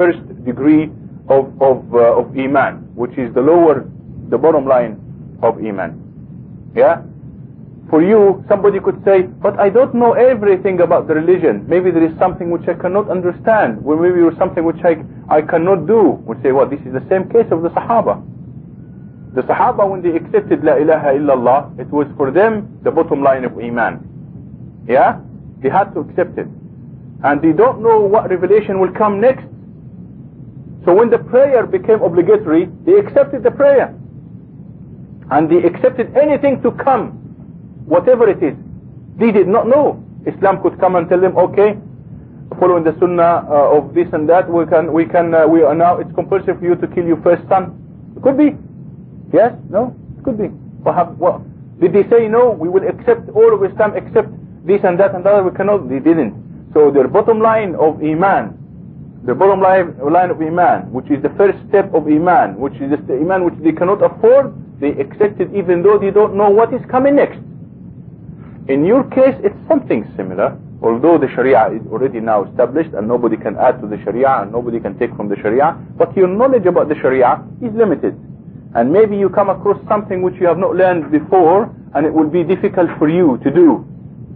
first degree of, of, uh, of Iman, which is the lower, the bottom line of Iman. Yeah? For you, somebody could say, but I don't know everything about the religion. Maybe there is something which I cannot understand. Well, maybe there is something which I, I cannot do. We say, well, this is the same case of the Sahaba. The Sahaba, when they accepted La ilaha illallah, it was for them the bottom line of Iman. Yeah? They had to accept it. And they don't know what revelation will come next. So when the prayer became obligatory, they accepted the prayer. And they accepted anything to come, whatever it is. They did not know. Islam could come and tell them, okay, following the sunnah uh, of this and that, we can, we can, uh, we are now, it's compulsory for you to kill your first son. It could be. Yes? No? It could be. Perhaps, what? Did they say no? We will accept all of Islam except this and that and that. We cannot. They didn't. So their bottom line of Iman, the bottom line, line of Iman, which is the first step of Iman, which is the Iman which they cannot afford, they accept it even though they don't know what is coming next. In your case, it's something similar, although the Sharia is already now established and nobody can add to the Sharia and nobody can take from the Sharia, but your knowledge about the Sharia is limited. And maybe you come across something which you have not learned before and it will be difficult for you to do.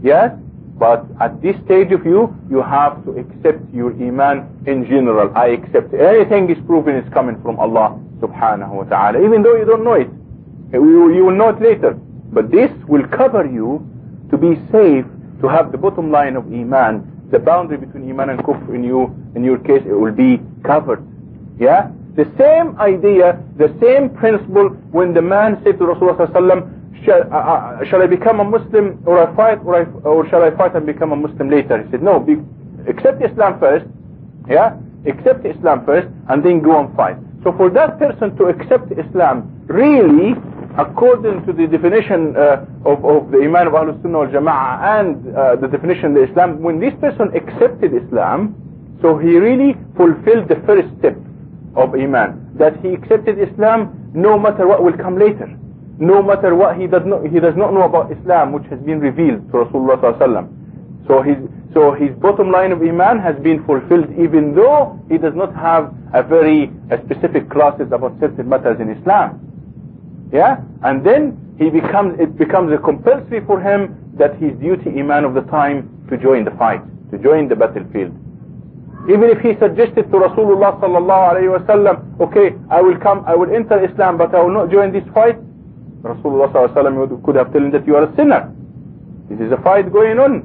Yes? But at this stage of you, you have to accept your iman in general. I accept anything is proven is coming from Allah subhanahu wa ta'ala. Even though you don't know it. You, will know it later. But this will cover you to be safe, to have the bottom line of iman, the boundary between iman and kufr in you, in your case, it will be covered. Yeah? The same idea, the same principle when the man said to Rasulullah shall, uh, uh, shall I become a Muslim or I fight or, I, or shall I fight and become a Muslim later? He said, no, be, accept Islam first, yeah, accept Islam first and then go and fight. So for that person to accept Islam, really, according to the definition uh, of, of the Iman of Ahlul Sunnah wal Jama'ah and uh, the definition of Islam, when this person accepted Islam, so he really fulfilled the first step of Iman. That he accepted Islam no matter what will come later. No matter what he does not, he does not know about Islam which has been revealed to Rasulullah sallallahu So his, so his bottom line of Iman has been fulfilled even though he does not have a very a specific classes about certain matters in Islam. Yeah? And then he becomes, it becomes a compulsory for him that his duty Iman of the time to join the fight, to join the battlefield. Even if he suggested to Rasulullah sallallahu alayhi wasallam, okay, I will come, I will enter Islam, but I will not join this fight. Rasulullah wasallam could have told him that you are a sinner. This is a fight going on.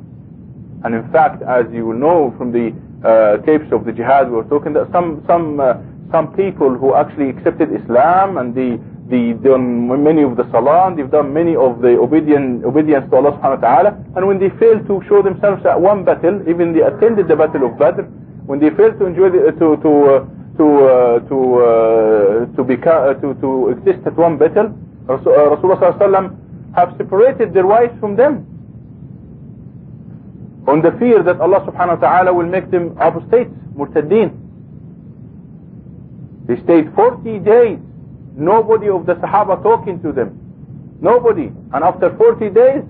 And in fact, as you know from the uh, tapes of the jihad, we were talking that some some uh, some people who actually accepted Islam and they they done many of the salah, they've done many of the obedience obedience to Allah subhanahu wa ta'ala, and when they failed to show themselves at one battle, even they attended the battle of Badr, when they fail to enjoy the, to to uh, to uh, to uh, to become to to exist at one battle, Uh, Rasulullah sallallahu have separated their wives from them on the fear that Allah subhanahu wa ta'ala will make them apostates, murtaddeen. They stayed 40 days, nobody of the Sahaba talking to them. Nobody. And after 40 days,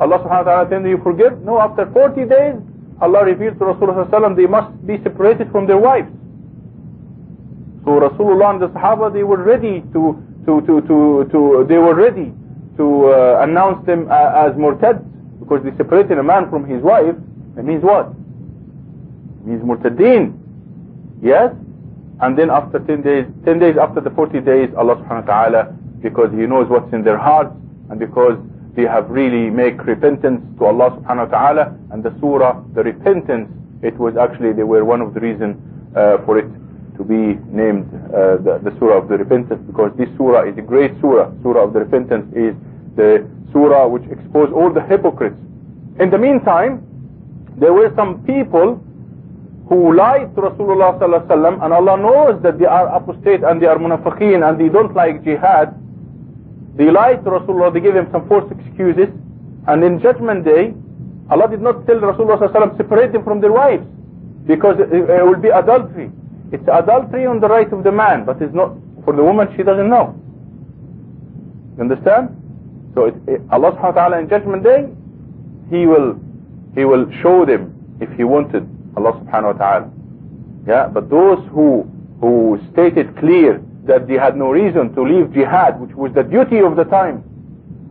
Allah subhanahu wa ta'ala said, you forgive? No, after 40 days, Allah revealed to Rasulullah they must be separated from their wives. So Rasulullah and the Sahaba they were ready to to to to, to they were ready to uh, announce them uh, as murtad because they separated a man from his wife. It means what? It means murtadeen. Yes? And then after 10 days, 10 days after the 40 days, Allah subhanahu wa ta'ala, because He knows what's in their hearts, and because they have really make repentance to Allah subhanahu wa ta'ala and the surah, the repentance, it was actually, they were one of the reasons uh, for it to be named uh, the, the surah of the repentance because this surah is a great surah. Surah of the repentance is the surah which exposed all the hypocrites. In the meantime, there were some people who lied to Rasulullah sallallahu and Allah knows that they are apostate and they are munafiqeen and they don't like jihad they lied to Rasulullah, they gave him some false excuses. And in judgment day, Allah did not tell Rasulullah separate them from their wives. Because it, it will be adultery. It's adultery on the right of the man, but it's not for the woman, she doesn't know. You understand? So it, it, Allah subhanahu wa ta'ala in judgment day, He will, He will show them if He wanted, Allah subhanahu wa ta'ala. Yeah, but those who who stated clear that they had no reason to leave jihad, which was the duty of the time,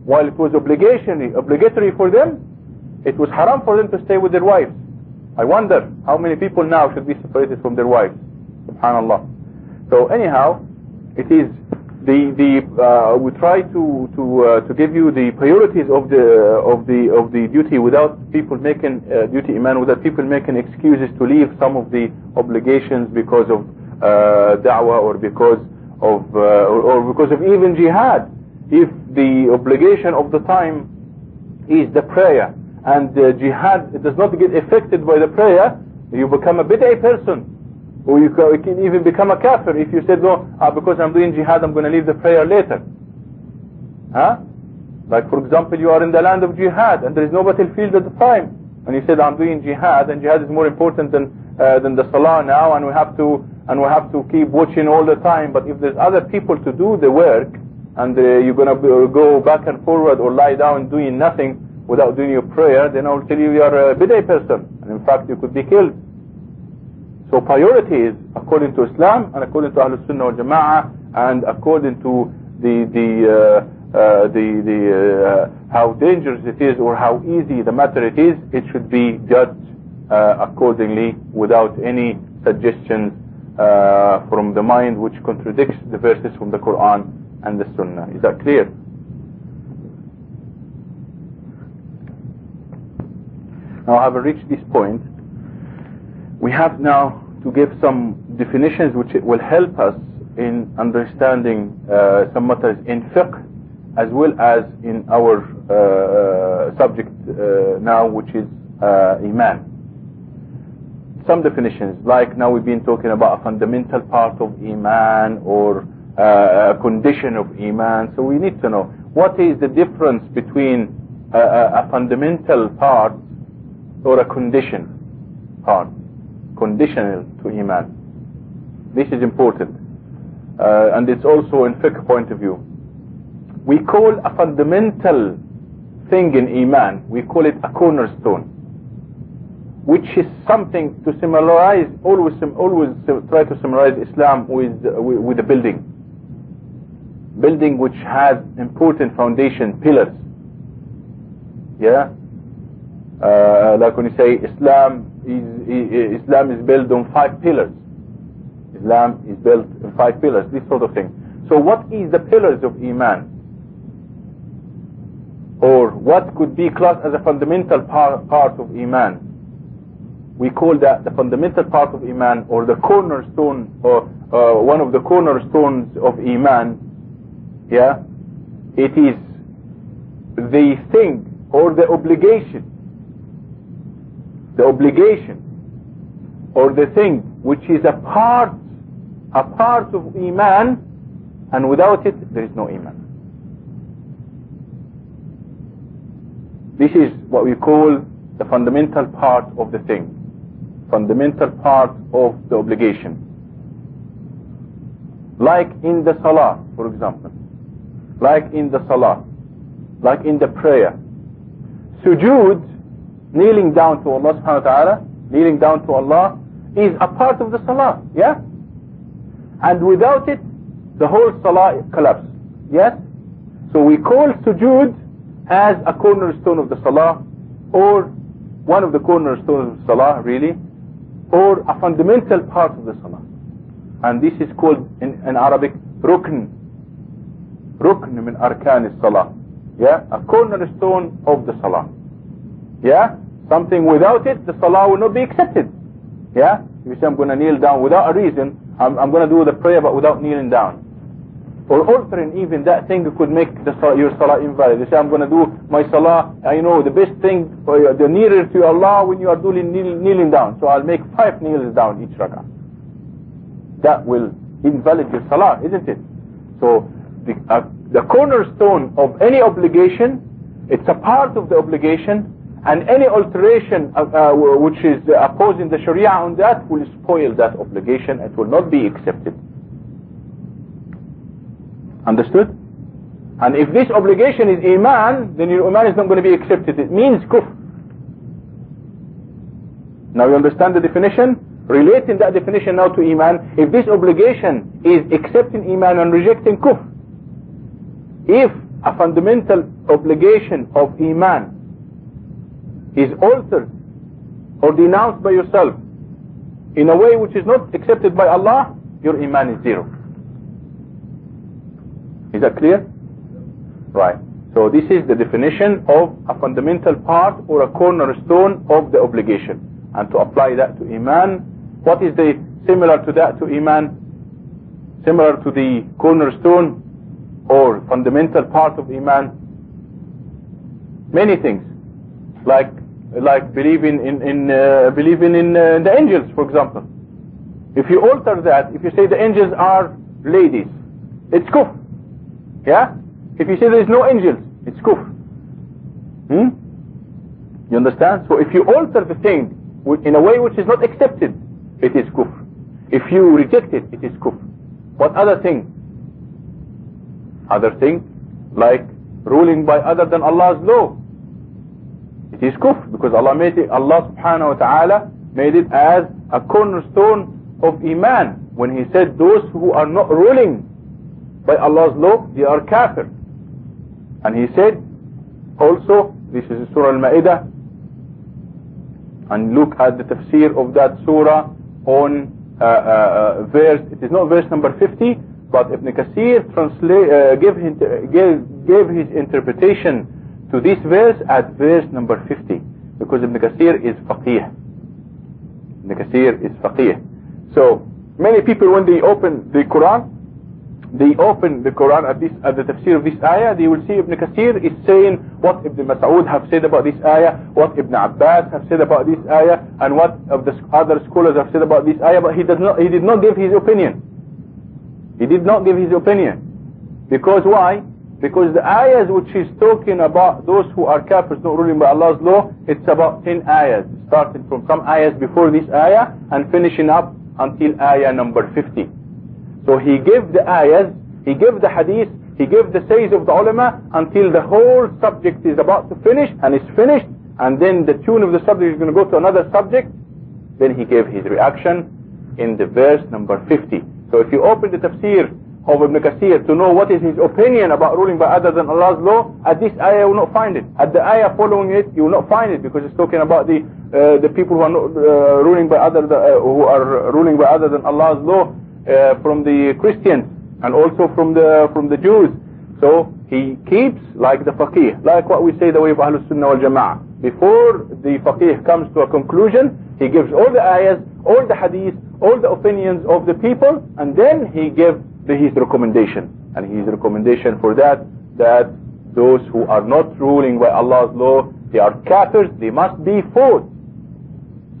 while it was obligatory, obligatory for them, it was haram for them to stay with their wives. I wonder how many people now should be separated from their wives. Subhanallah. So anyhow, it is the the uh, we try to to uh, to give you the priorities of the of the of the duty without people making uh, duty iman without people making excuses to leave some of the obligations because of uh, da'wah or because of uh, or, or because of even jihad if the obligation of the time is the prayer and uh, jihad it does not get affected by the prayer you become a bid'ah person or you can, even become a kafir if you said, no, ah, because I'm doing jihad, I'm going to leave the prayer later. Huh? Like for example, you are in the land of jihad and there is no battlefield at the time. And you said, I'm doing jihad and jihad is more important than, uh, than the salah now and we have to, and we have to keep watching all the time. But if there's other people to do the work and uh, you're going to go back and forward or lie down doing nothing without doing your prayer, then I'll tell you you are a bid'ah person. And in fact, you could be killed. So priority is according to Islam and according to Ahlul Sunnah wal Jama'ah and according to the the uh, uh, the the uh, how dangerous it is or how easy the matter it is, it should be judged uh, accordingly without any suggestions uh, from the mind which contradicts the verses from the Quran and the Sunnah. Is that clear? Now having reached this point, we have now to give some definitions which will help us in understanding uh, some matters in fiqh as well as in our uh, subject uh, now which is uh, iman. Some definitions like now we've been talking about a fundamental part of iman or uh, a condition of iman. So we need to know what is the difference between a, a fundamental part or a condition part conditional to Iman. This is important. Uh, and it's also in fiqh point of view. We call a fundamental thing in Iman, we call it a cornerstone, which is something to summarize, always, always try to summarize Islam with, uh, with a building. Building which has important foundation pillars. Yeah? Uh, like when you say Islam is, Islam is built on five pillars. Islam is built on five pillars, this sort of thing. So what is the pillars of Iman? Or what could be classed as a fundamental par part of Iman? We call that the fundamental part of Iman or the cornerstone or uh, one of the cornerstones of Iman. Yeah? It is the thing or the obligation the obligation or the thing which is a part a part of iman and without it there is no iman. This is what we call the fundamental part of the thing fundamental part of the obligation. Like in the salah for example like in the salah like in the prayer. Sujood kneeling down to Allah subhanahu wa ta'ala, kneeling down to Allah, is a part of the salah, yeah? And without it, the whole salah collapses, yes? So we call sujood as a cornerstone of the salah, or one of the cornerstones of the salah, really, or a fundamental part of the salah. And this is called in, in Arabic, rukn. Rukn min arkan salah. Yeah? A cornerstone of the salah. Yeah? Something without it, the salah will not be accepted. Yeah? If you say, I'm going to kneel down without a reason, I'm, I'm going to do the prayer but without kneeling down. Or altering even that thing could make the your salah invalid. You say, I'm going to do my salah, I know the best thing, the nearer to Allah when you are doing kneel, kneeling down. So I'll make five kneels down each rak'ah. That will invalid your salah, isn't it? So the, uh, the cornerstone of any obligation, it's a part of the obligation, and any alteration uh, uh, which is opposing the Sharia on that will spoil that obligation. It will not be accepted. Understood? And if this obligation is Iman, then your Iman is not going to be accepted. It means kufr. Now you understand the definition? relating that definition now to Iman, if this obligation is accepting Iman and rejecting kufr, if a fundamental obligation of Iman is altered or denounced by yourself in a way which is not accepted by Allah, your Iman is zero. Is that clear? Right. So this is the definition of a fundamental part or a cornerstone of the obligation. And to apply that to Iman, what is the similar to that to Iman? Similar to the cornerstone or fundamental part of Iman? Many things. Like like believing in, in uh, believing in uh, the angels, for example. If you alter that, if you say the angels are ladies, it's kufr. Yeah? If you say there is no angels, it's kufr. Hmm? You understand? So if you alter the thing in a way which is not accepted, it is kufr. If you reject it, it is kufr. What other thing? Other thing, like ruling by other than Allah's law. It is kufr because Allah made it, Allah subhanahu wa ta'ala made it as a cornerstone of Iman when He said those who are not ruling by Allah's law, they are kafir. And He said also, this is Surah Al-Ma'idah, and look at the tafsir of that surah on uh, uh, uh, verse, it is not verse number 50, but Ibn Kathir uh, gave, gave, gave his interpretation to this verse at verse number 50 because Ibn Kathir is faqih. Ibn Kathir is faqih. So many people when they open the Quran they open the Quran at this at the tafsir of this ayah they will see Ibn Kathir is saying what Ibn Mas'ud have said about this ayah what Ibn Abbas have said about this ayah and what of the other scholars have said about this ayah but he does not he did not give his opinion. He did not give his opinion. Because why because the ayahs which is talking about those who are kafirs not ruling by Allah's law, it's about 10 ayahs, starting from some ayahs before this ayah and finishing up until ayah number 50. So he gave the ayahs, he gave the hadith, he gave the says of the ulama until the whole subject is about to finish and it's finished and then the tune of the subject is going to go to another subject. Then he gave his reaction in the verse number 50. So if you open the tafsir of Ibn Kathir to know what is his opinion about ruling by other than Allah's law, at this ayah you will not find it. At the ayah following it, you will not find it because it's talking about the uh, the people who are not uh, ruling by other uh, who are ruling by other than Allah's law uh, from the Christians and also from the from the Jews. So he keeps like the faqih, like what we say the way of Ahlul Sunnah wal Jama'ah. Before the faqih comes to a conclusion, he gives all the ayahs, all the hadith, all the opinions of the people, and then he gives his recommendation. And his recommendation for that, that those who are not ruling by Allah's law, they are kafirs, they must be fought.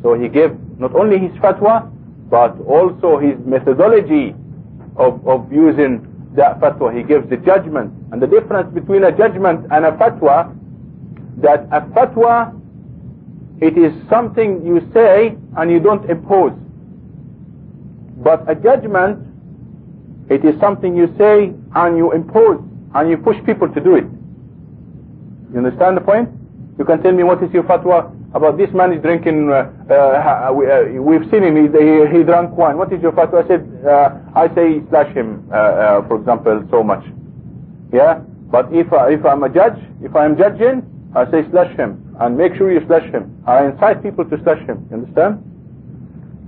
So he gave not only his fatwa, but also his methodology of, of using that fatwa. He gives the judgment. And the difference between a judgment and a fatwa, that a fatwa, it is something you say and you don't impose. But a judgment, it is something you say and you impose and you push people to do it. You understand the point? You can tell me what is your fatwa about this man is drinking, uh, uh, we, uh, we've seen him, he, he, he, drank wine. What is your fatwa? I said, uh, I say slash him, uh, uh, for example, so much. Yeah? But if, if I'm a judge, if I'm judging, I say slash him. And make sure you slash him. I incite people to slash him. You understand?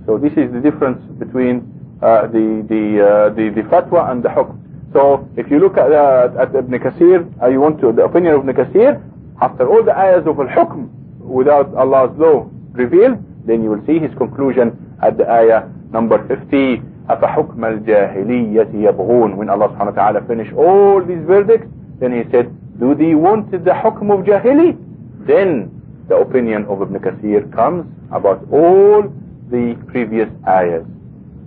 So this is the difference between uh, the the uh, the the fatwa and the hukm. So if you look at uh, at Ibn Kathir, you want to the opinion of Ibn Kathir, after all the ayahs of al-hukm without Allah's law revealed, then you will see his conclusion at the ayah number 50. أفحكم الجاهلية يبغون when Allah subhanahu wa ta'ala finished all these verdicts then he said do they want the hukm of jahili then the opinion of Ibn Kathir comes about all the previous ayahs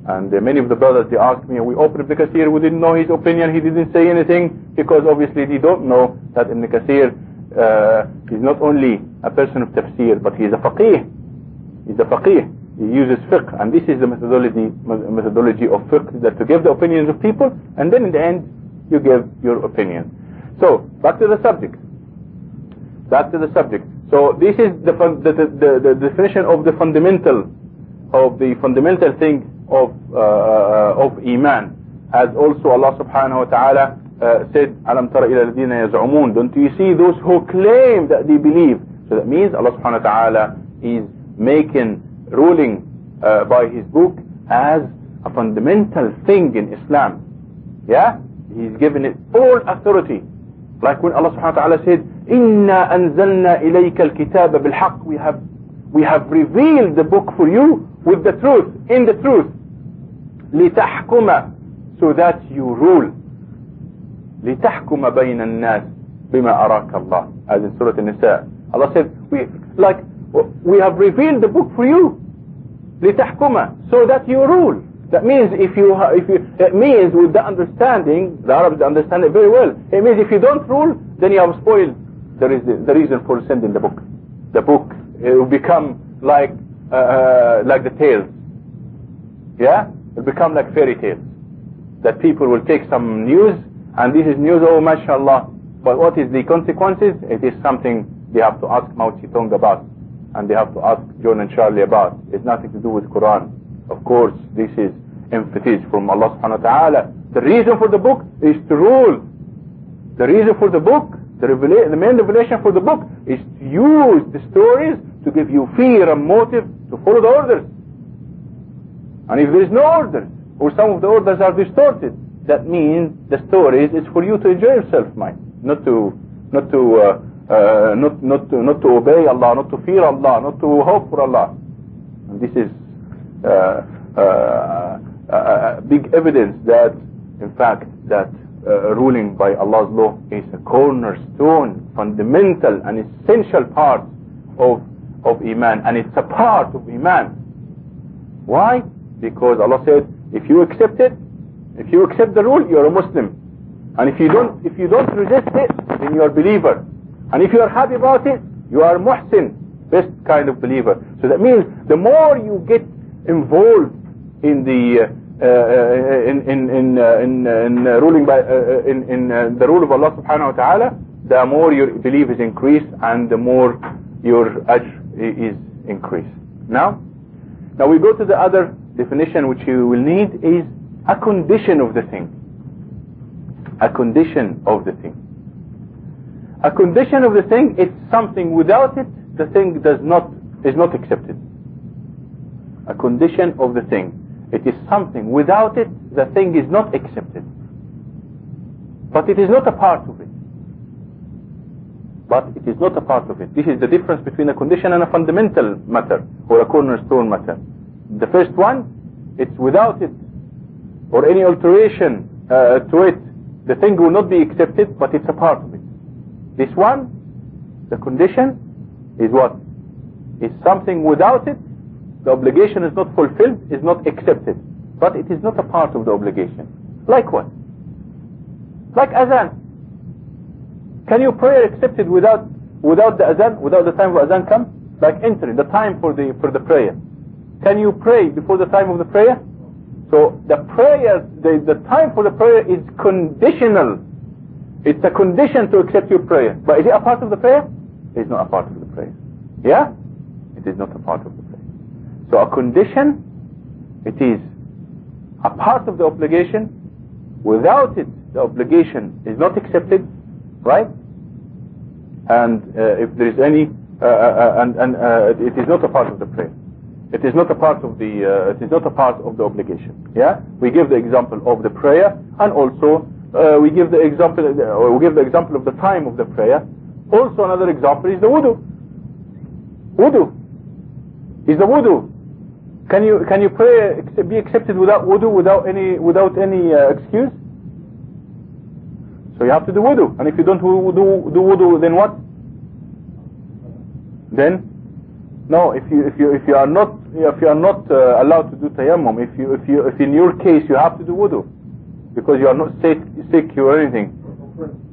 and uh, many of the brothers, they asked me, we opened Ibn Kathir, we didn't know his opinion, he didn't say anything, because obviously they don't know that Ibn Kathir uh, is not only a person of tafsir, but he is a faqih. He's a faqih. He uses fiqh, and this is the methodology methodology of fiqh, that to give the opinions of people, and then in the end, you give your opinion. So, back to the subject. Back to the subject. So this is the, the, the, the definition of the fundamental of the fundamental thing of uh, uh, of iman. As also Allah subhanahu wa ta'ala uh, said alam tara ila alladhina yaz'umun? Don't you see those who claim that they believe? So that means Allah subhanahu wa ta'ala is making ruling uh, by his book as a fundamental thing in Islam. Yeah? He's given it all authority. Like when Allah subhanahu wa ta'ala said inna anzalna ilayka al-kitaba bil we have we have revealed the book for you with the truth in the truth لتحكم so that you rule لتحكم بين الناس بما أراك الله as in Surah An-Nisa Allah said we like we have revealed the book for you لتحكم so that you rule that means if you if you it means with the understanding the Arabs understand it very well it means if you don't rule then you have spoiled the reason, the reason for sending the book the book it will become like uh, uh like the tales yeah it will become like fairy tales that people will take some news and this is news, oh mashallah. But what is the consequences? It is something they have to ask Mao Zedong about and they have to ask John and Charlie about. It's nothing to do with Quran. Of course, this is emphasis from Allah subhanahu wa ta'ala. The reason for the book is to rule. The reason for the book, the, the main revelation for the book is to use the stories to give you fear and motive to follow the orders. And if there is no orders, or some of the orders are distorted, that means the stories is for you to enjoy yourself, mind, not to, not to, uh, uh, not, not to, not to obey Allah, not to fear Allah, not to hope for Allah. And this is uh, uh, uh big evidence that, in fact, that uh, ruling by Allah's law is a cornerstone, fundamental and essential part of of Iman, and it's a part of Iman. Why? Because Allah said, if you accept it, if you accept the rule, you're a Muslim. And if you don't, if you don't resist it, then you're a believer. And if you are happy about it, you are muhsin, best kind of believer. So that means the more you get involved in the uh, uh, in in in uh, in, in ruling by uh, in in the rule of Allah Subhanahu wa Taala, the more your belief is increased and the more your ajr is increased. Now, now we go to the other definition which you will need is a condition of the thing. A condition of the thing. A condition of the thing is something without it the thing does not is not accepted. A condition of the thing. It is something without it the thing is not accepted. But it is not a part of it. But it is not a part of it. This is the difference between a condition and a fundamental matter or a cornerstone matter. The first one, it's without it or any alteration uh, to it, the thing will not be accepted, but it's a part of it. This one, the condition, is what? Is something without it, the obligation is not fulfilled, is not accepted. But it is not a part of the obligation. Like what? Like azan. Can you pray accepted without without the azan, without the time of azan come? Like entering, the time for the for the prayer. Can you pray before the time of the prayer? So the prayer, the, the time for the prayer is conditional. It's a condition to accept your prayer. But is it a part of the prayer? It's not a part of the prayer. Yeah? It is not a part of the prayer. So a condition, it is a part of the obligation. Without it, the obligation is not accepted, right? And uh, if there is any, uh, uh, uh and, and uh, it is not a part of the prayer. It is not a part of the it is not a part of the obligation. Yeah, we give the example of the prayer, and also we give the example we give the example of the time of the prayer. Also, another example is the wudu. Wudu is the wudu. Can you can you pray be accepted without wudu without any without any excuse? So you have to do wudu, and if you don't do, do, wudu, then what? Then no, if you if you if you are not if you are not uh, allowed to do tayammum, if you if you if in your case you have to do wudu, because you are not sick sick or anything,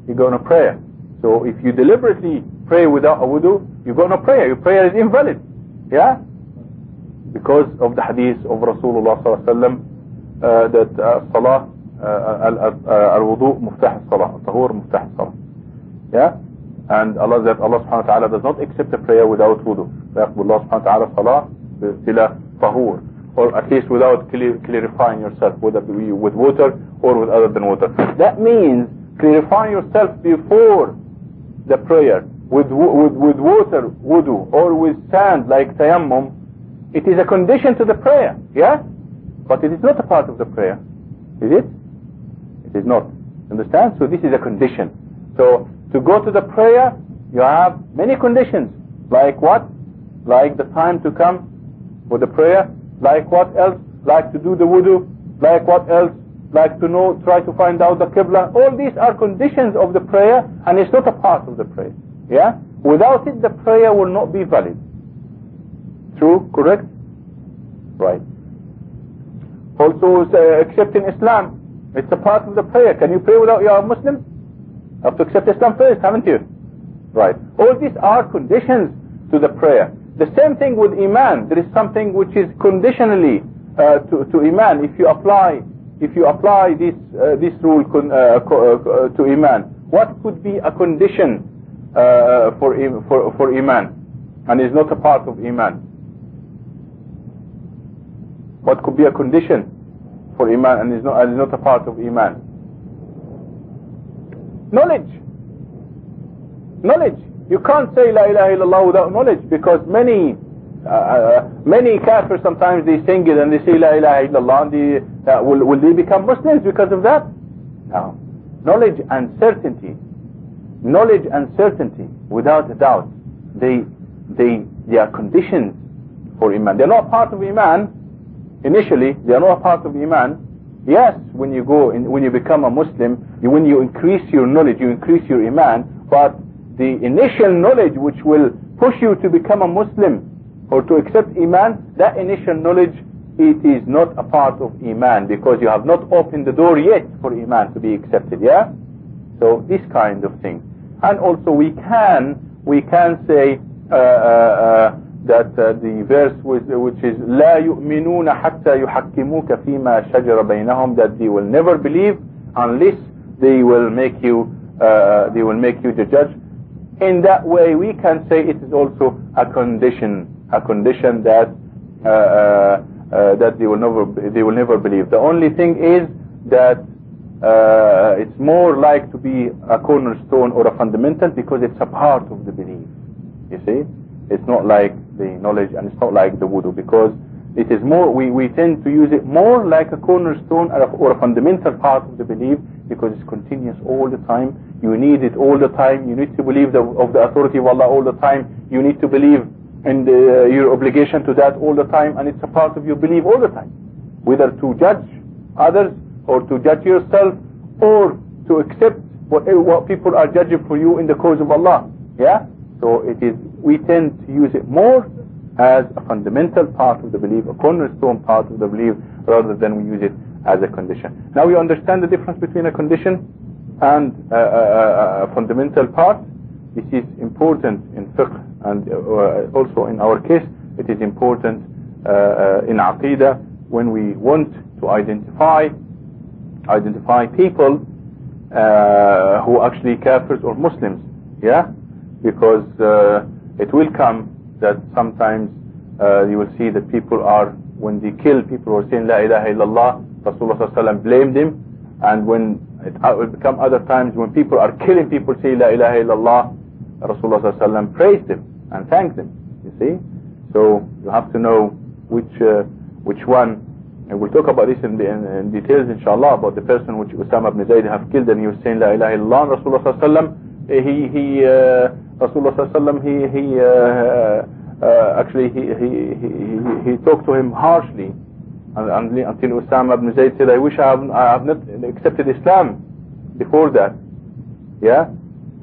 you go on a prayer. So if you deliberately pray without a wudu, you go on a prayer. Your prayer is invalid. Yeah, because of the hadith of Rasulullah sallallahu alaihi wasallam uh, that uh, salah uh, al-wudu muftah salah, tahur muftah salah. Yeah. And Allah that Allah subhanahu wa ta'ala does not accept a prayer without wudu. فيقبل الله سبحانه وتعالى الصلاة بلا tahur or at least without clear, clarifying yourself whether with water or with other than water that means clarifying yourself before the prayer with, with, with water wudu or with sand like tayammum it is a condition to the prayer yeah but it is not a part of the prayer is it Is not. Understand? So this is a condition. So to go to the prayer you have many conditions. Like what? Like the time to come for the prayer. Like what else? Like to do the wudu. Like what else? Like to know try to find out the qibla. All these are conditions of the prayer and it's not a part of the prayer. Yeah? Without it the prayer will not be valid. True? Correct? Right. Also uh, accepting islam it's a part of the prayer. Can you pray without you are muslim? You have to accept islam first haven't you? Right. All these are conditions to the prayer. The same thing with iman. There is something which is conditionally uh, to, to iman. If you apply if you apply this uh, this rule uh, uh, to iman what could be a condition uh, for, for, for Iman? And is not a part of Iman? What could be a condition for Iman and is not, and is not a part of Iman? Knowledge. Knowledge. You can't say La ilaha illallah without knowledge because many uh, uh, many kafirs sometimes they sing it and they say La ilaha illallah and they, uh, will, will they become Muslims because of that? No. Knowledge and certainty knowledge and certainty, without a doubt, they, they, they are conditions for Iman. They're not part of Iman initially, they are not part of Iman. Yes, when you go, in, when you become a Muslim, you, when you increase your knowledge, you increase your Iman, but the initial knowledge which will push you to become a Muslim or to accept Iman, that initial knowledge, it is not a part of Iman because you have not opened the door yet for Iman to be accepted, yeah? So this kind of thing and also we can we can say uh, uh, uh, that uh, the verse which, which is لا يؤمنون حتى يحكموك فيما شجر بينهم that they will never believe unless they will make you uh, they will make you the judge in that way we can say it is also a condition a condition that uh, that they will never they will never believe the only thing is that uh, it's more like to be a cornerstone or a fundamental because it's a part of the belief. You see? It's not like the knowledge and it's not like the wudu because it is more, we, we tend to use it more like a cornerstone or a, or a fundamental part of the belief because it's continuous all the time. You need it all the time. You need to believe the, of the authority of Allah all the time. You need to believe in the, uh, your obligation to that all the time and it's a part of your belief all the time. Whether to judge others or to judge yourself or to accept what, what people are judging for you in the cause of Allah. Yeah? So it is, we tend to use it more as a fundamental part of the belief, a cornerstone part of the belief, rather than we use it as a condition. Now we understand the difference between a condition and a, a, a fundamental part. This is important in fiqh and uh, also in our case, it is important uh, in aqidah when we want to identify identify people uh, who actually kafirs or Muslims yeah because uh, it will come that sometimes uh, you will see that people are when they kill people who are saying la ilaha illallah Rasulullah blamed him. and when it will become other times when people are killing people say la ilaha illallah Rasulullah praised them and thanked them you see so you have to know which uh, which one and we'll talk about this in, in, in details inshallah about the person which Usama ibn Zayd have killed and he was saying La ilaha illallah Rasulullah sallallahu he, he, uh, Rasulullah sallallahu he, he, uh, uh, actually he, he, he, he talked to him harshly. Until Usama ibn Zayd said I wish I have, I have not accepted Islam before that. Yeah?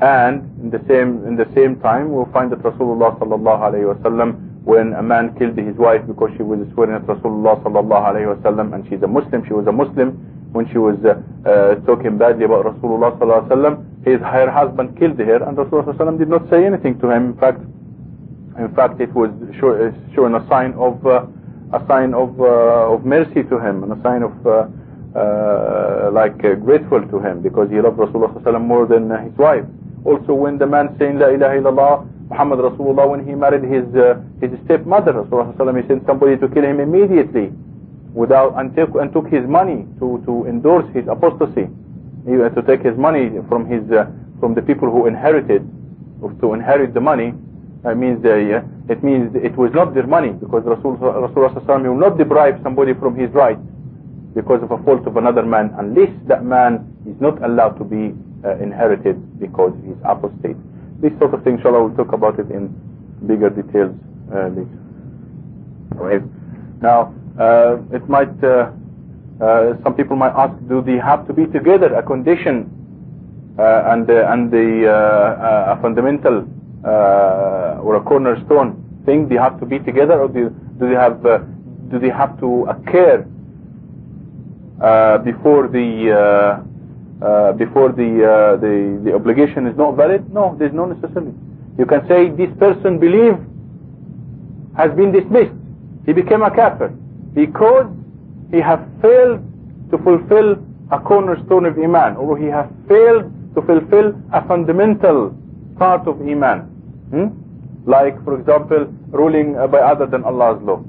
And in the same in the same time we'll find that Rasulullah sallallahu alayhi wa sallam when a man killed his wife because she was swearing at Rasulullah sallallahu alayhi wasallam and she's a Muslim, she was a Muslim when she was uh, uh, talking badly about Rasulullah sallallahu alayhi wasallam his her husband killed her and Rasulullah did not say anything to him. In fact in fact it was show, uh, showing a sign of uh, a sign of uh, of mercy to him and a sign of uh, like grateful to him because he loved Rasulullah more than his wife. Also when the man saying la ilaha illallah Muhammad Rasulullah when he married his uh, his stepmother Rasulullah he sent somebody to kill him immediately without and took, and took his money to to endorse his apostasy he had to take his money from his uh, from the people who inherited to inherit the money it means uh, it means it was not their money because Rasulullah, Rasulullah will not deprive somebody from his right because of a fault of another man unless that man is not allowed to be uh, inherited because he's apostate. This sort of thing, inshallah, we'll talk about it in bigger details uh, later. Now, uh, it might, uh, Uh, some people might ask, do they have to be together, a condition uh, and, uh, and the, uh, a fundamental or a cornerstone thing, they have to be together or do, do they have, do they have to occur before the uh, before the, uh, the the obligation is not valid? No, there's no necessity. You can say this person believe has been dismissed. He became a kafir because he has failed to fulfill a cornerstone of iman, or he has failed to fulfill a fundamental part of iman. Hmm? Like, for example, ruling by other than Allah's law,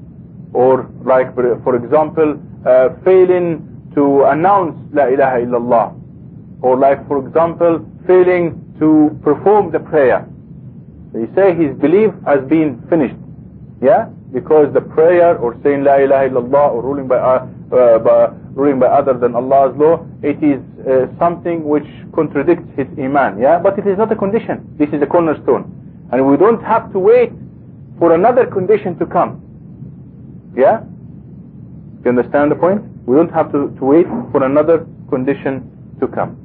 or like, for example, uh, failing to announce La ilaha illallah. Or like for example failing to perform the prayer. They say his belief has been finished. Yeah because the prayer or saying la ilaha illallah or ruling by, uh, uh, by ruling by other than Allah's law it is uh, something which contradicts his iman yeah? But it is not a condition. This is a cornerstone. And we don't have to wait for another condition to come. Yeah? You understand the point? We don't have to, to wait for another condition to come.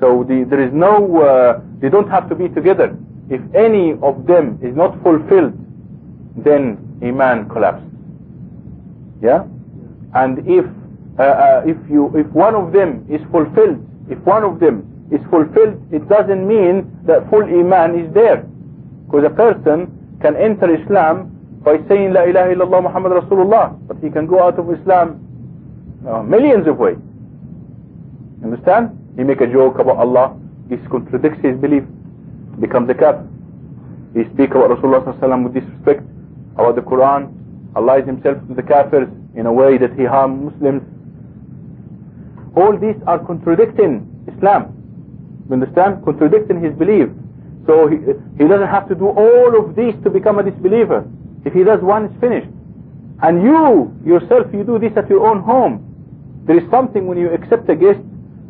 So the, there is no, uh, they don't have to be together. If any of them is not fulfilled, then iman collapsed. Yeah, and if uh, uh, if you if one of them is fulfilled, if one of them is fulfilled, it doesn't mean that full iman is there, because a person can enter Islam by saying La ilaha illallah Muhammad Rasulullah, but he can go out of Islam uh, millions of ways. Understand? He make a joke about Allah. This contradicts his belief. Becomes a kafir. He speak about Rasulullah with disrespect, about the Quran. Allah himself to the kafirs in a way that he harm Muslims. All these are contradicting Islam. You understand? Contradicting his belief. So he, he doesn't have to do all of these to become a disbeliever. If he does one, it's finished. And you, yourself, you do this at your own home. There is something when you accept a guest,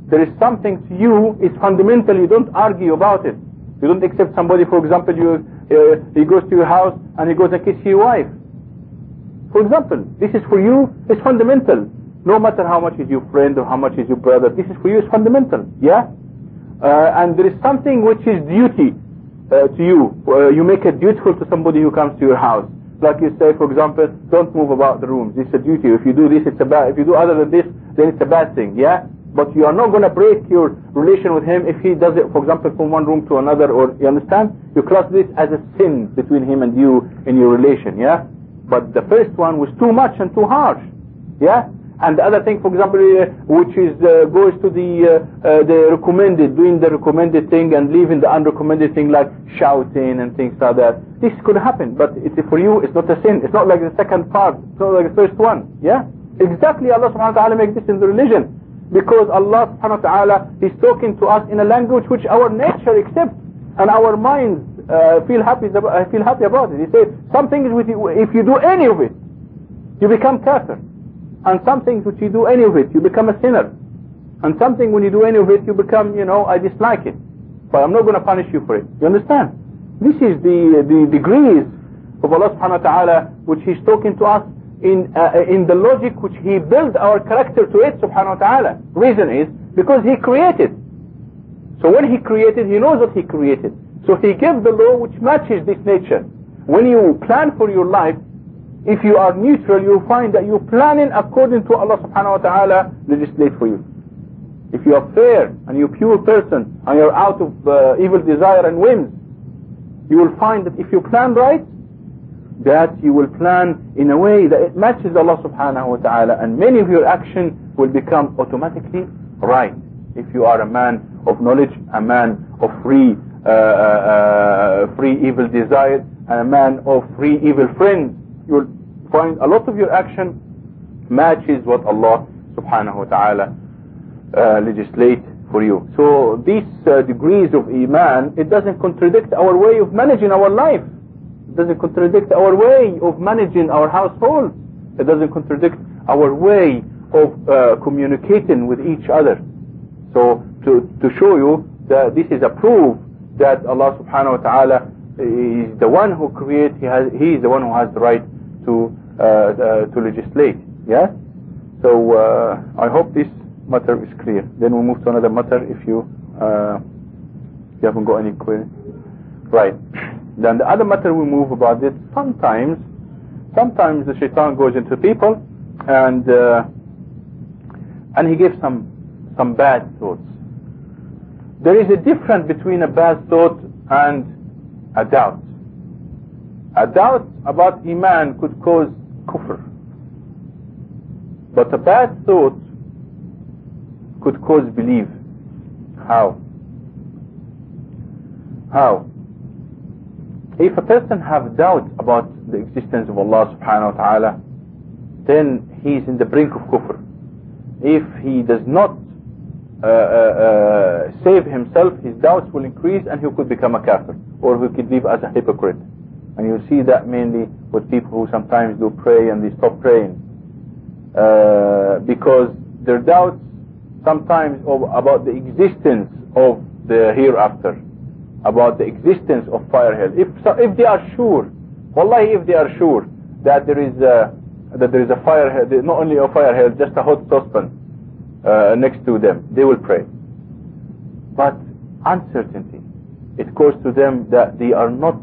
there is something to you, it's fundamental, you don't argue about it. You don't accept somebody, for example, you, uh, he goes to your house and he goes and kisses your wife. For example, this is for you, it's fundamental. No matter how much is your friend or how much is your brother, this is for you, it's fundamental. Yeah? Uh, and there is something which is duty uh, to you. Uh, you make it dutiful to somebody who comes to your house. Like you say, for example, don't move about the rooms. Is a duty. If you do this, it's a bad. If you do other than this, then it's a bad thing. Yeah? But you are not going to break your relation with him if he does it, for example, from one room to another, or you understand? You class this as a sin between him and you in your relation, yeah? But the first one was too much and too harsh, yeah? And the other thing, for example, uh, which is uh, goes to the uh, uh the recommended, doing the recommended thing and leaving the unrecommended thing like shouting and things like that. This could happen, but for you, it's not a sin. It's not like the second part. It's not like the first one. Yeah, exactly. Allah Subhanahu wa Taala makes this in the religion because Allah subhanahu wa ta'ala is talking to us in a language which our nature accepts and our minds uh, feel happy uh, feel happy about it. He says some things which you, if you do any of it you become kafir. And some things which you do any of it you become a sinner. And something when you do any of it you become you know I dislike it. But I'm not going to punish you for it. You understand? This is the the degrees of Allah subhanahu wa ta'ala which he's talking to us in uh, in the logic which he built our character to it subhanahu wa ta'ala reason is because he created. So when he created he knows what he created. So he gave the law which matches this nature. When you plan for your life if you are neutral you'll find that you're planning according to Allah subhanahu wa ta'ala legislate for you. If you are fair and you're a pure person and you're out of uh, evil desire and whims you will find that if you plan right that you will plan in a way that it matches Allah subhanahu wa ta'ala and many of your action will become automatically right if you are a man of knowledge, a man of free uh, uh, free evil desire and a man of free evil friends, you'll find a lot of your action matches what Allah subhanahu wa ta'ala uh, legislate for you. So these uh, degrees of iman, it doesn't contradict our way of managing our life. It doesn't contradict our way of managing our household. It doesn't contradict our way of uh, communicating with each other. So to, to show you that this is a proof that Allah subhanahu wa ta'ala is the one who creates, he, has, he is the one who has the right to, uh, uh, to legislate. Yeah? So uh, I hope this matter is clear. Then we move to another matter if you, uh, you haven't got any query. Right. Then the other matter we move about it, sometimes, sometimes the shaitan goes into people and uh, and he gives some some bad thoughts. There is a difference between a bad thought and a doubt. A doubt about Iman could cause kufr. But a bad thought could cause belief. How? How? If a person have doubt about the existence of Allah subhanahu wa ta'ala, then he is in the brink of kufr. If he does not uh, uh, uh, save himself, his doubts will increase and he could become a kafir or he could live as a hypocrite. And you see that mainly with people who sometimes do pray and they stop praying. Uh, because their doubts sometimes of, about the existence of the hereafter, about the existence of fire hell. If, so, if they are sure, wallahi if they are sure that there is a, that there is a fire hell, not only a fire hell, just a hot saucepan uh, next to them, they will pray. But uncertainty, it goes to them that they are not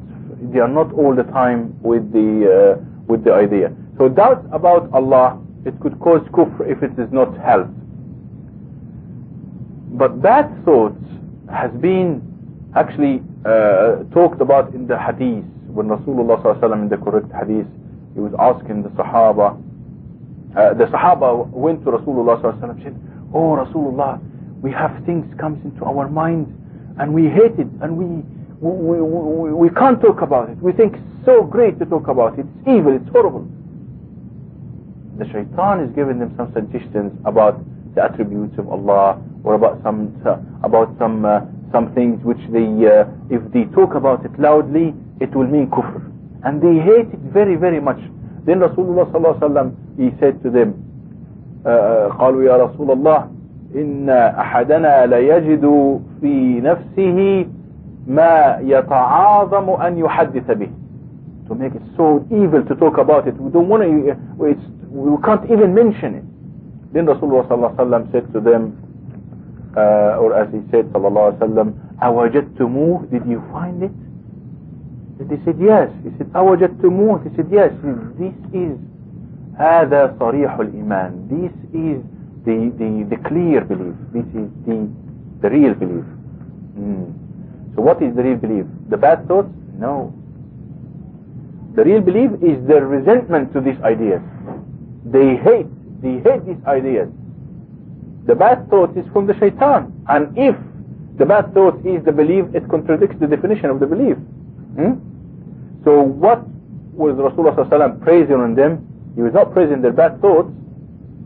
they are not all the time with the uh, with the idea. So doubt about Allah, it could cause kufr if it is not held. But bad thoughts has been actually uh, talked about in the hadith when Rasulullah sallallahu in the correct hadith he was asking the Sahaba uh, the Sahaba went to Rasulullah sallallahu said Oh Rasulullah, we have things comes into our mind and we hate it and we we, we, we can't talk about it. We think it's so great to talk about it. It's evil, it's horrible. The shaitan is giving them some suggestions about the attributes of Allah or about some uh, about some uh, some things which they uh, if they talk about it loudly it will mean kufr and they hate it very very much then Rasulullah sallallahu alaihi wasallam he said to them قالوا يا رسول الله إن أحدنا ليجد في نفسه ما يتعاظم أن يحدث به to make it so evil to talk about it we don't want to it's, we can't even mention it then Rasulullah صلى الله عليه وسلم said to them uh, or as he said صلى الله عليه وسلم أوجدتموه did you find it they said yes he said أوجدتموه he said yes this is هذا صريح الإيمان this is the, the, the clear belief this is the, the real belief mm. so what is the real belief the bad thoughts no the real belief is the resentment to these ideas they hate they hate these ideas the bad thought is from the shaitan and if the bad thought is the belief it contradicts the definition of the belief hmm? so what was Rasulullah praising on them he was not praising their bad thoughts.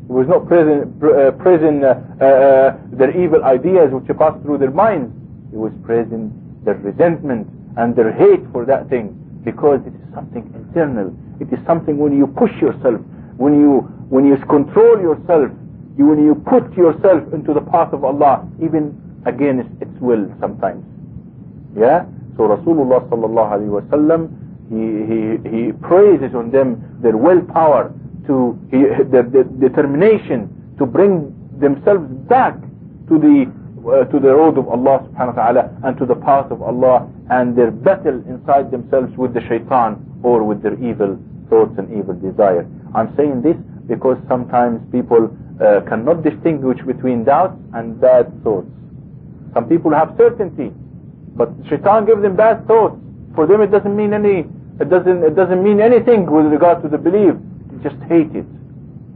He was not praising, uh, praising uh, uh, their evil ideas which pass through their minds. He was praising their resentment and their hate for that thing because it is something internal. It is something when you push yourself, when you when you control yourself, you, when you put yourself into the path of Allah, even against its will sometimes. Yeah. So Rasulullah sallallahu alaihi wasallam he, he, he praises on them their willpower, to he, their, their determination to bring themselves back to the uh, to the road of Allah subhanahu wa ta'ala and to the path of Allah and their battle inside themselves with the shaitan or with their evil thoughts and evil desire. I'm saying this because sometimes people uh, cannot distinguish between doubt and bad thoughts. Some people have certainty, but shaitan gives them bad thoughts. For them it doesn't mean any it doesn't, it doesn't mean anything with regard to the belief. They just hate it.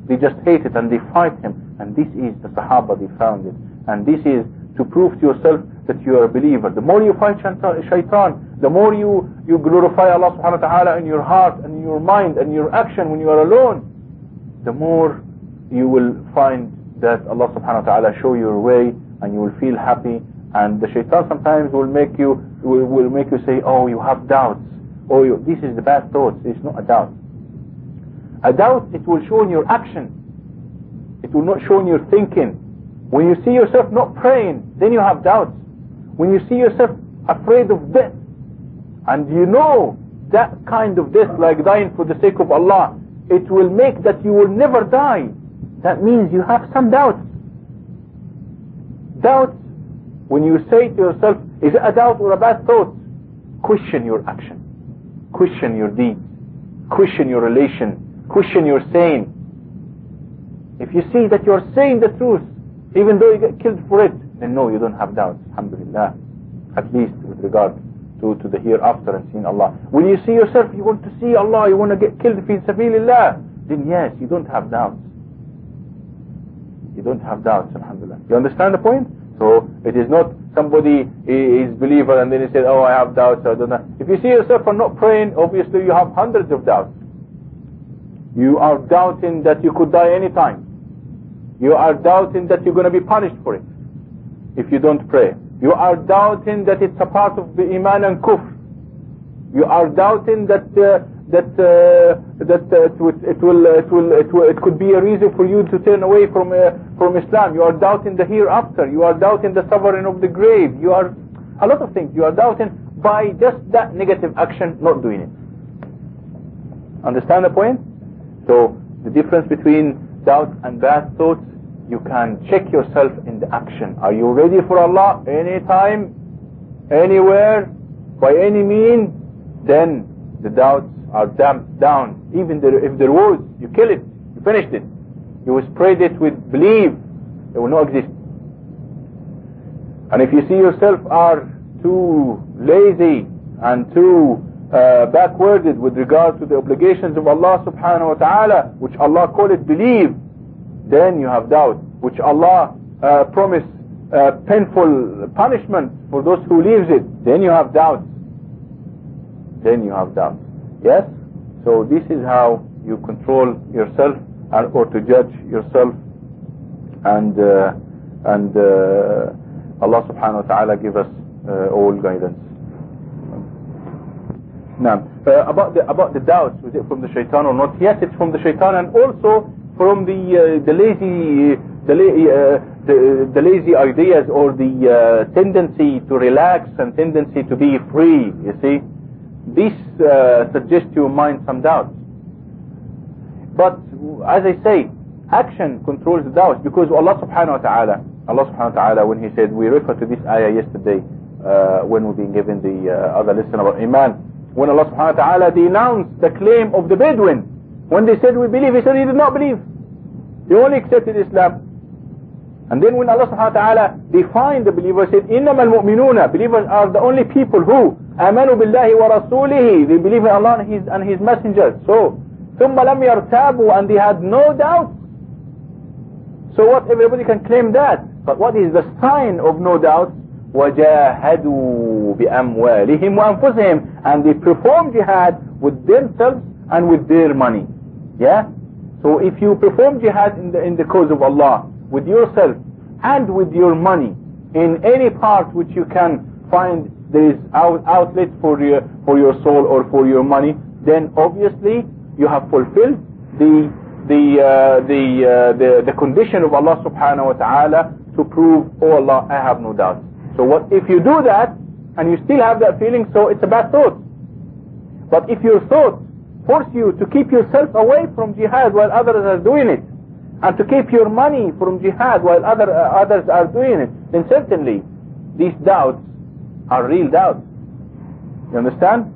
They just hate it and they fight him. And this is the Sahaba they found it. And this is to prove to yourself that you are a believer. The more you fight shaitan, the more you, you glorify Allah subhanahu wa ta'ala in your heart and in your mind and your action when you are alone, the more you will find that Allah subhanahu wa ta'ala show your way and you will feel happy. And the shaitan sometimes will make you will, will make you say oh you have doubts. Oh you, this is the bad thoughts. It's not a doubt. A doubt it will show in your action. It will not show in your thinking. When you see yourself not praying then you have doubts. When you see yourself afraid of death and you know that kind of death like dying for the sake of Allah it will make that you will never die. That means you have some doubts doubts when you say to yourself is it a doubt or a bad thought? Question your action. Question your deed. question your relation. Question your saying. If you see that you're saying the truth even though you get killed for it then no you don't have doubts alhamdulillah. At least with regard to, to the hereafter and seeing Allah. When you see yourself you want to see Allah you want to get killed fi sabilillah. Then yes you don't have doubts. You don't have doubts alhamdulillah. You understand the point? So it is not somebody is believer and then he said oh I have doubts I don't know. If you see yourself are not praying obviously you have hundreds of doubts. You are doubting that you could die anytime. You are doubting that you're going to be punished for it if you don't pray. You are doubting that it's a part of the iman and kufr. You are doubting that uh, that uh, that uh, it, will, it, will, it will it will it could be a reason for you to turn away from uh, from Islam. You are doubting the hereafter. You are doubting the sovereign of the grave. You are a lot of things. You are doubting by just that negative action, not doing it. Understand the point? So the difference between doubt and bad thoughts you can check yourself in the action. Are you ready for Allah anytime, anywhere, by any means? Then the doubts are damped down. Even if there was, you kill it, you finished it. You spread it with belief, it will not exist. And if you see yourself are too lazy and too uh, backwarded with regard to the obligations of Allah subhanahu wa ta'ala, which Allah call it believe, then you have doubt, which Allah uh, promised uh, painful punishment for those who leaves it, then you have doubt. Then you have doubt. Yes? So this is how you control yourself or to judge yourself and uh, and uh, Allah subhanahu wa ta'ala give us uh, all guidance. Now, uh, about the about the doubts, was it from the shaitan or not? Yes, it's from the shaitan and also from the uh, the lazy the, uh, the, the lazy ideas or the uh, tendency to relax and tendency to be free you see. This suggests to your mind some doubts. But as I say action controls the doubts because Allah subhanahu wa ta'ala Allah subhanahu wa ta'ala when he said we refer to this ayah yesterday uh, when we've been given the uh, other lesson about iman. When Allah subhanahu wa ta'ala denounced the claim of the Bedouin when they said we believe, he said he did not believe. He only accepted Islam. And then when Allah subhanahu wa ta'ala defined the believers, said, إِنَّمَا الْمُؤْمِنُونَ Believers are the only people who آمَنُوا بِاللَّهِ وَرَسُولِهِ They believe in Allah and His, and His messengers. So, ثُمَّ لَمْ يَرْتَابُوا And they had no doubt. So what, everybody can claim that. But what is the sign of no doubt? وَجَاهَدُوا بِأَمْوَالِهِمْ وَأَنفُسِهِمْ And they perform jihad with themselves and with their money. Yeah? So if you perform jihad in the, in the cause of Allah, with yourself and with your money, in any part which you can find there is out, outlet for your, for your soul or for your money, then obviously you have fulfilled the the uh, the, uh, the the condition of Allah subhanahu wa ta'ala to prove oh Allah I have no doubt so what if you do that and you still have that feeling so it's a bad thought but if your thought force you to keep yourself away from jihad while others are doing it. And to keep your money from jihad while other, uh, others are doing it. Then certainly these doubts are real doubts. You understand?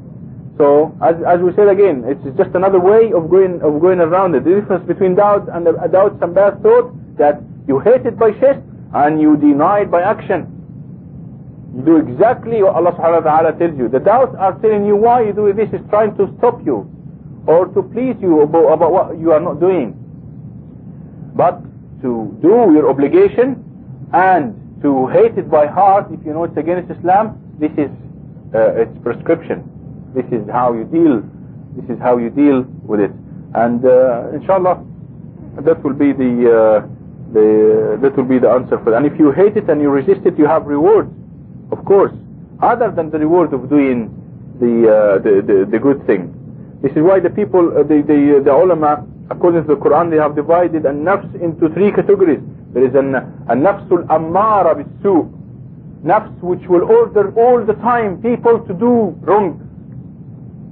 So as, as we said again it's just another way of going of going around it. The difference between doubts and uh, doubts and bad thought that you hate it by chest and you deny it by action. You do exactly what Allah subhanahu wa ta'ala tells you. The doubts are telling you why you do this? Is trying to stop you or to please you about, what you are not doing but to do your obligation and to hate it by heart if you know it's against Islam, this is uh, its prescription. This is how you deal. This is how you deal with it. And uh, inshallah, that will be the uh, the that will be the answer for that. And if you hate it and you resist it, you have reward, of course, other than the reward of doing the uh, the, the, the good thing. This is why the people, uh, the the the ulama, according to the Quran, they have divided a nafs into three categories. There is an a nafsul ammara bisu, nafs which will order all the time people to do wrong,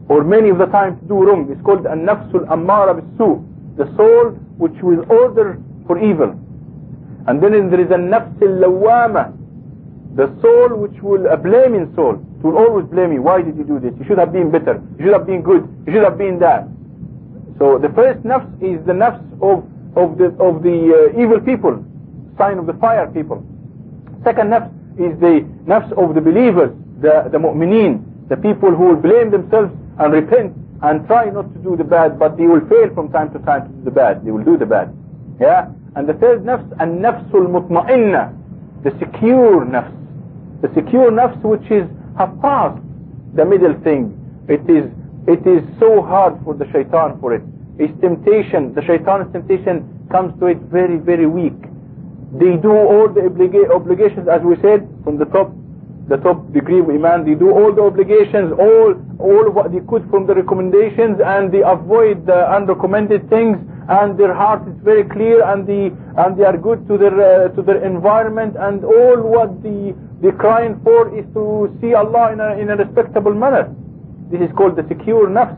or many of the time to do wrong. It's called a nafsul ammara bisu, the soul which will order for evil. And then there is a nafs al-lawama, the soul which will, a blaming soul, it will always blame you. Why did you do this? You should have been better. You should have been good. You should have been that. So the first nafs is the nafs of, of the, of the uh, evil people, sign of the fire people. Second nafs is the nafs of the believers, the, the mu'mineen, the people who will blame themselves and repent and try not to do the bad, but they will fail from time to time to do the bad. They will do the bad. Yeah? And the third nafs, an-nafsul mutma'inna, the secure nafs. The secure nafs which is have passed the middle thing. It is it is so hard for the shaitan for it. Its temptation, the shaitan's temptation comes to it very, very weak. They do all the obliga obligations as we said from the top the top degree of iman. They do all the obligations, all all what they could from the recommendations, and they avoid the unrecommended things. And their heart is very clear, and the and they are good to their uh, to their environment, and all what the the crying for is to see Allah in a in a respectable manner. This is called the secure nafs.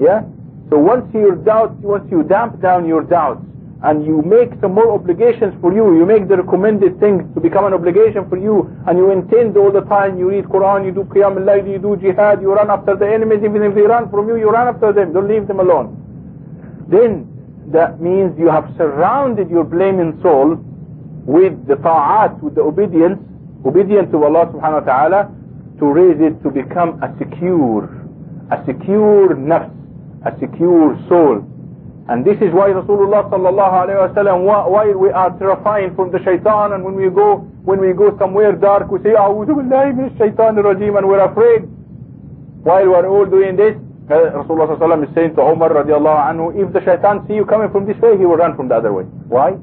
Yeah. So once your doubts, once you damp down your doubts, and you make some more obligations for you, you make the recommended things to become an obligation for you, and you intend all the time, you read Quran, you do Qiyam al you do Jihad, you run after the enemies, even if they run from you, you run after them, don't leave them alone. Then, that means you have surrounded your blaming soul with the ta'at, with the obedience, obedience to Allah subhanahu wa ta'ala, to raise it to become a secure, a secure nafs, a secure soul, and this is why Rasulullah sallallahu alayhi wa sallam, why we are terrifying from the shaitan and when we go, when we go somewhere dark, we say, A'udhu billahi min shaitan rajim and we're afraid. While we're all doing this, Rasulullah sallallahu is saying to Umar radiallahu anhu, if the shaitan see you coming from this way, he will run from the other way. Why?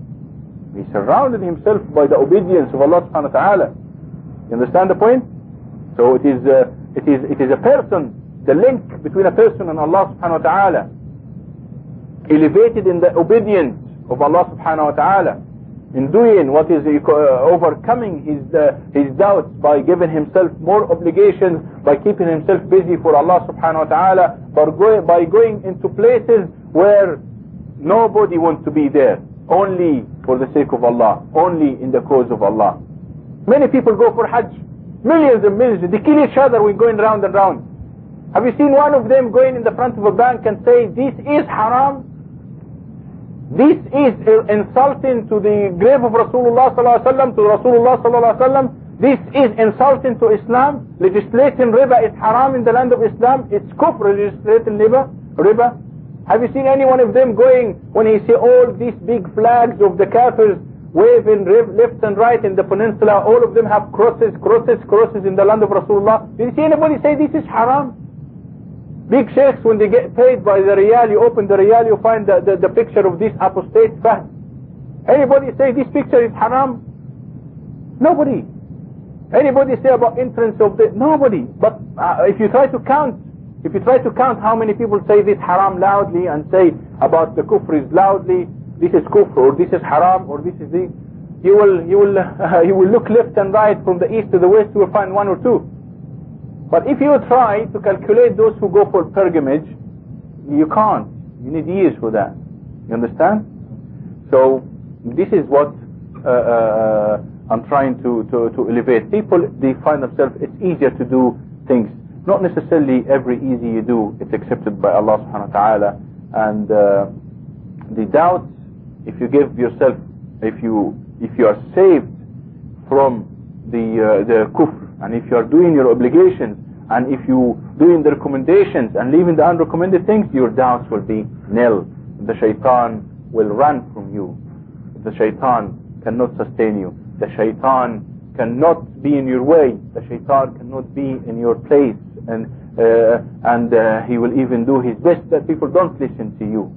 He surrounded himself by the obedience of Allah subhanahu wa ta'ala. You understand the point? So it is, uh, it is, it is a person, the link between a person and Allah subhanahu wa ta'ala elevated in the obedience of Allah subhanahu wa ta'ala in doing what is uh, overcoming his uh, his doubts by giving himself more obligations by keeping himself busy for Allah subhanahu wa ta'ala by, by going into places where nobody wants to be there. Only for the sake of Allah. Only in the cause of Allah. Many people go for hajj. Millions and millions. They kill each other when going round and round. Have you seen one of them going in the front of a bank and say this is haram this is insulting to the grave of Rasulullah sallallahu alaihi wasallam, to Rasulullah sallallahu alaihi wasallam. This is insulting to Islam. Legislating riba is haram in the land of Islam. It's kufr legislating riba. riba. Have you seen any one of them going when he see all these big flags of the kafirs waving left and right in the peninsula? All of them have crosses, crosses, crosses in the land of Rasulullah. Did you see anybody say this is haram? Big sheikhs, when they get paid by the riyal, you open the riyal, you find the, the, the picture of this apostate Fahd. Anybody say this picture is haram? Nobody. Anybody say about entrance of the... Nobody. But uh, if you try to count, if you try to count how many people say this haram loudly and say about the kufr is loudly, this is kufr or this is haram or this is the... You will, you will, uh, you will look left and right from the east to the west, you will find one or two. But if you try to calculate those who go for pilgrimage, you can't. You need years for that. You understand? So this is what uh, uh, I'm trying to, to, to elevate. People, they find themselves, it's easier to do things. Not necessarily every easy you do, it's accepted by Allah subhanahu wa ta'ala. And uh, the doubts, if you give yourself, if you, if you are saved from the, uh, the kufr, and if you are doing your obligations, and if you doing the recommendations and leaving the unrecommended things, your doubts will be nil. The shaitan will run from you. The shaitan cannot sustain you. The shaitan cannot be in your way. The shaitan cannot be in your place. And, uh, and uh, he will even do his best that people don't listen to you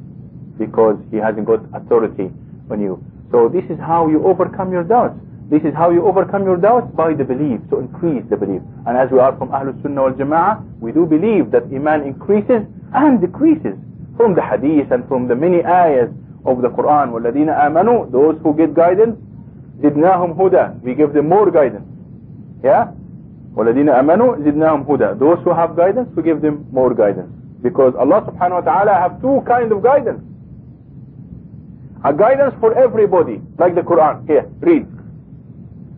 because he hasn't got authority on you. So this is how you overcome your doubts. This is how you overcome your doubts by the belief, to increase the belief. And as we are from Ahlul Sunnah wal Jama'ah, we do believe that Iman increases and decreases from the hadith and from the many ayahs of the Quran. وَالَّذِينَ آمَنُوا Those who get guidance, زِدْنَاهُمْ هُدًى We give them more guidance. Yeah? وَالَّذِينَ آمَنُوا زِدْنَاهُمْ هُدًى Those who have guidance, we give them more guidance. Because Allah subhanahu wa ta'ala have two kind of guidance. A guidance for everybody, like the Quran. Here, read.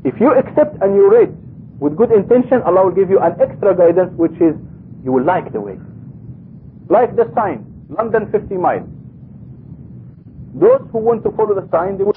If you accept and you read with good intention, Allah will give you an extra guidance which is, you will like the way. Like the sign, London 50 miles. Those who want to follow the sign, they will